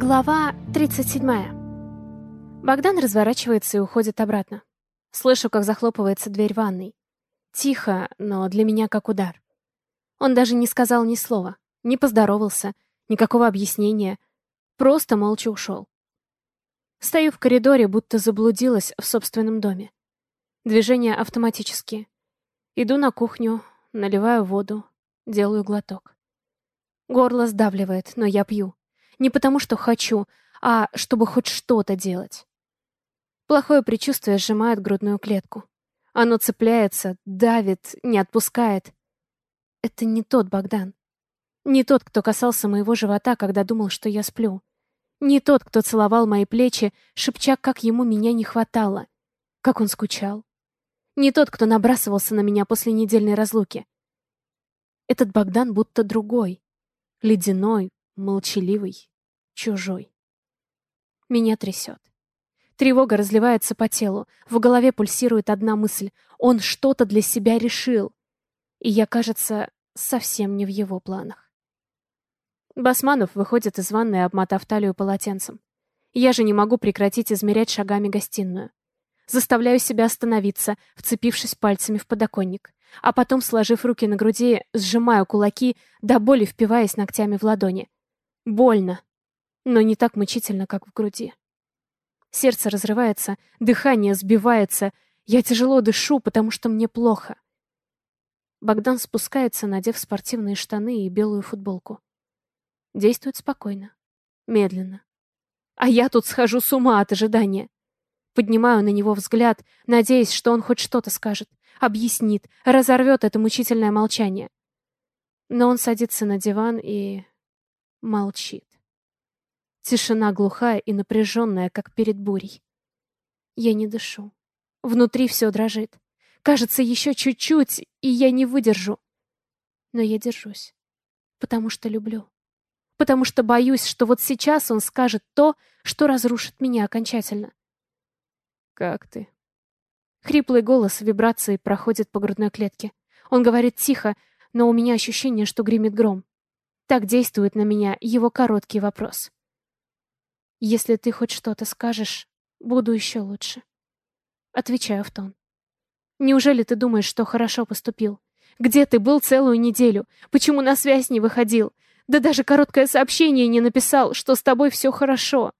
Глава 37. Богдан разворачивается и уходит обратно. Слышу, как захлопывается дверь ванной. Тихо, но для меня как удар. Он даже не сказал ни слова, не поздоровался, никакого объяснения. Просто молча ушел. Стою в коридоре, будто заблудилась в собственном доме. Движения автоматические. Иду на кухню, наливаю воду, делаю глоток. Горло сдавливает, но я пью. Не потому, что хочу, а чтобы хоть что-то делать. Плохое предчувствие сжимает грудную клетку. Оно цепляется, давит, не отпускает. Это не тот Богдан. Не тот, кто касался моего живота, когда думал, что я сплю. Не тот, кто целовал мои плечи, шепча, как ему меня не хватало. Как он скучал. Не тот, кто набрасывался на меня после недельной разлуки. Этот Богдан будто другой. Ледяной, молчаливый, чужой. Меня трясет. Тревога разливается по телу. В голове пульсирует одна мысль. Он что-то для себя решил. И я, кажется, совсем не в его планах. Басманов выходит из ванной, обмотав талию полотенцем. Я же не могу прекратить измерять шагами гостиную. Заставляю себя остановиться, вцепившись пальцами в подоконник а потом, сложив руки на груди, сжимаю кулаки, до боли впиваясь ногтями в ладони. Больно, но не так мучительно, как в груди. Сердце разрывается, дыхание сбивается, я тяжело дышу, потому что мне плохо. Богдан спускается, надев спортивные штаны и белую футболку. Действует спокойно, медленно. А я тут схожу с ума от ожидания. Поднимаю на него взгляд, надеясь, что он хоть что-то скажет, объяснит, разорвет это мучительное молчание. Но он садится на диван и молчит. Тишина глухая и напряженная, как перед бурей. Я не дышу. Внутри все дрожит. Кажется, еще чуть-чуть, и я не выдержу. Но я держусь. Потому что люблю. Потому что боюсь, что вот сейчас он скажет то, что разрушит меня окончательно. «Как ты?» Хриплый голос вибрации проходит по грудной клетке. Он говорит тихо, но у меня ощущение, что гремит гром. Так действует на меня его короткий вопрос. «Если ты хоть что-то скажешь, буду еще лучше». Отвечаю в тон. «Неужели ты думаешь, что хорошо поступил? Где ты был целую неделю? Почему на связь не выходил? Да даже короткое сообщение не написал, что с тобой все хорошо».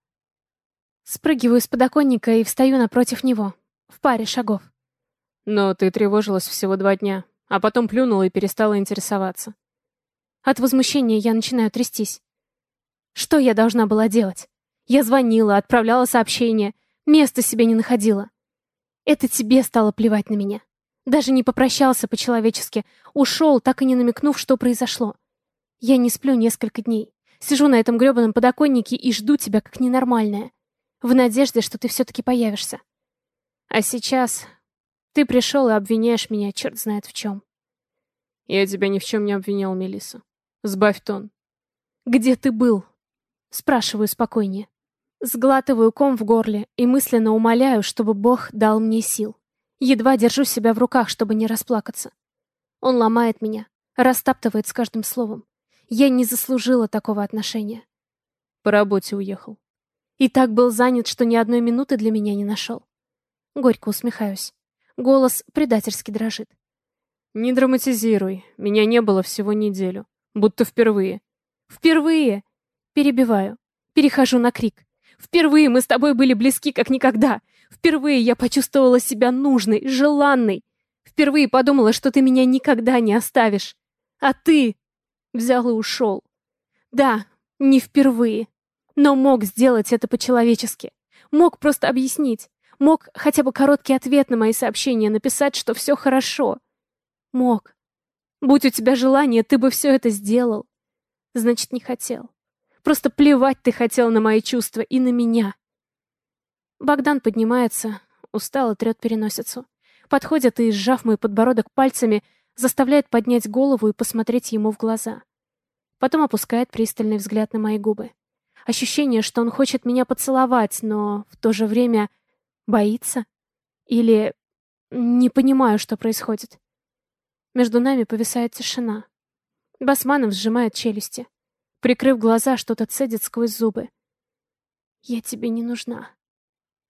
Спрыгиваю с подоконника и встаю напротив него, в паре шагов. Но ты тревожилась всего два дня, а потом плюнула и перестала интересоваться. От возмущения я начинаю трястись. Что я должна была делать? Я звонила, отправляла сообщения, места себе не находила. Это тебе стало плевать на меня. Даже не попрощался по-человечески, ушел, так и не намекнув, что произошло. Я не сплю несколько дней. Сижу на этом грёбаном подоконнике и жду тебя как ненормальная. В надежде, что ты все-таки появишься. А сейчас ты пришел и обвиняешь меня черт знает в чем. Я тебя ни в чем не обвинял, Мелиса. Сбавь тон. Где ты был? Спрашиваю спокойнее. Сглатываю ком в горле и мысленно умоляю, чтобы Бог дал мне сил. Едва держу себя в руках, чтобы не расплакаться. Он ломает меня, растаптывает с каждым словом. Я не заслужила такого отношения. По работе уехал. И так был занят, что ни одной минуты для меня не нашел. Горько усмехаюсь. Голос предательски дрожит. «Не драматизируй. Меня не было всего неделю. Будто впервые». «Впервые!» Перебиваю. Перехожу на крик. «Впервые мы с тобой были близки, как никогда. Впервые я почувствовала себя нужной, желанной. Впервые подумала, что ты меня никогда не оставишь. А ты взял и ушел. Да, не впервые. Но мог сделать это по-человечески. Мог просто объяснить. Мог хотя бы короткий ответ на мои сообщения написать, что все хорошо. Мог. Будь у тебя желание, ты бы все это сделал. Значит, не хотел. Просто плевать ты хотел на мои чувства и на меня. Богдан поднимается, устало трет переносицу. Подходит и, сжав мой подбородок пальцами, заставляет поднять голову и посмотреть ему в глаза. Потом опускает пристальный взгляд на мои губы. Ощущение, что он хочет меня поцеловать, но в то же время Боится? Или... Не понимаю, что происходит. Между нами повисает тишина. Басманов сжимает челюсти. Прикрыв глаза, что-то цедит сквозь зубы. Я тебе не нужна.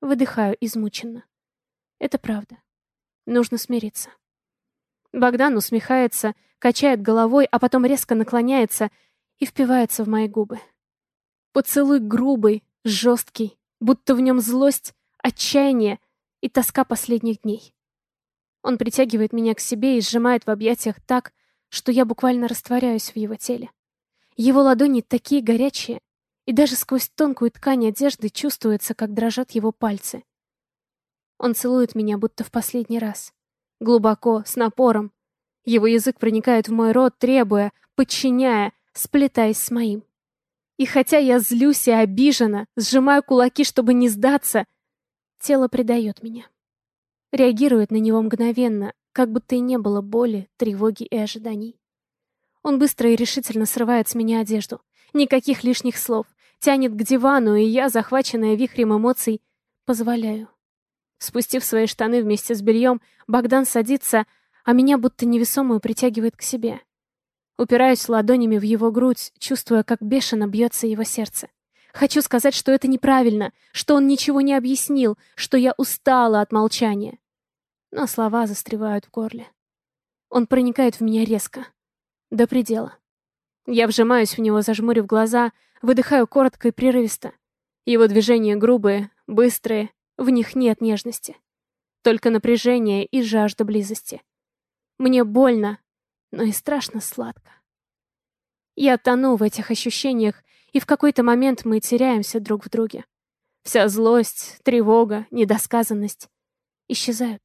Выдыхаю измученно. Это правда. Нужно смириться. Богдан усмехается, качает головой, а потом резко наклоняется и впивается в мои губы. Поцелуй грубый, жесткий, будто в нем злость, отчаяние и тоска последних дней. Он притягивает меня к себе и сжимает в объятиях так, что я буквально растворяюсь в его теле. Его ладони такие горячие, и даже сквозь тонкую ткань одежды чувствуется, как дрожат его пальцы. Он целует меня, будто в последний раз. Глубоко, с напором. Его язык проникает в мой рот, требуя, подчиняя, сплетаясь с моим. И хотя я злюсь и обижена, сжимаю кулаки, чтобы не сдаться, тело предает меня. Реагирует на него мгновенно, как будто и не было боли, тревоги и ожиданий. Он быстро и решительно срывает с меня одежду. Никаких лишних слов. Тянет к дивану, и я, захваченная вихрем эмоций, позволяю. Спустив свои штаны вместе с бельем, Богдан садится, а меня будто невесомую притягивает к себе. Упираюсь ладонями в его грудь, чувствуя, как бешено бьется его сердце. Хочу сказать, что это неправильно, что он ничего не объяснил, что я устала от молчания. Но слова застревают в горле. Он проникает в меня резко. До предела. Я вжимаюсь в него, зажмурив глаза, выдыхаю коротко и прерывисто. Его движения грубые, быстрые, в них нет нежности. Только напряжение и жажда близости. Мне больно, но и страшно сладко. Я тону в этих ощущениях, и в какой-то момент мы теряемся друг в друге. Вся злость, тревога, недосказанность исчезают,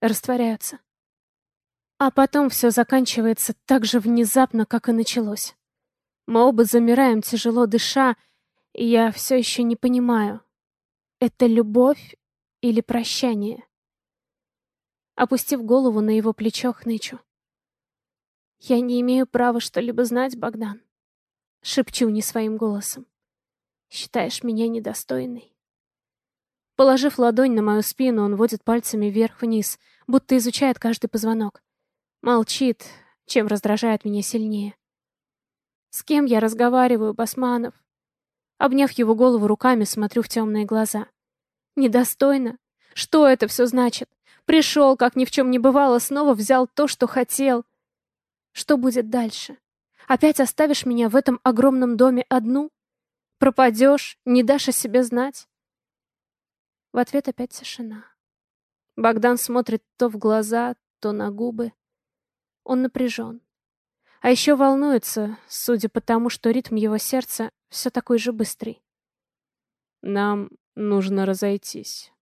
растворяются. А потом все заканчивается так же внезапно, как и началось. Мы оба замираем, тяжело дыша, и я все еще не понимаю, это любовь или прощание? Опустив голову на его плечо, хнычу. Я не имею права что-либо знать, Богдан. Шепчу не своим голосом. Считаешь меня недостойной? Положив ладонь на мою спину, он водит пальцами вверх-вниз, будто изучает каждый позвонок. Молчит, чем раздражает меня сильнее. С кем я разговариваю, Басманов? Обняв его голову руками, смотрю в темные глаза. Недостойно? Что это все значит? Пришел, как ни в чем не бывало, снова взял то, что хотел. Что будет дальше? Опять оставишь меня в этом огромном доме одну? Пропадешь, не дашь о себе знать? В ответ опять тишина. Богдан смотрит то в глаза, то на губы. Он напряжен. А еще волнуется, судя по тому, что ритм его сердца все такой же быстрый. Нам нужно разойтись.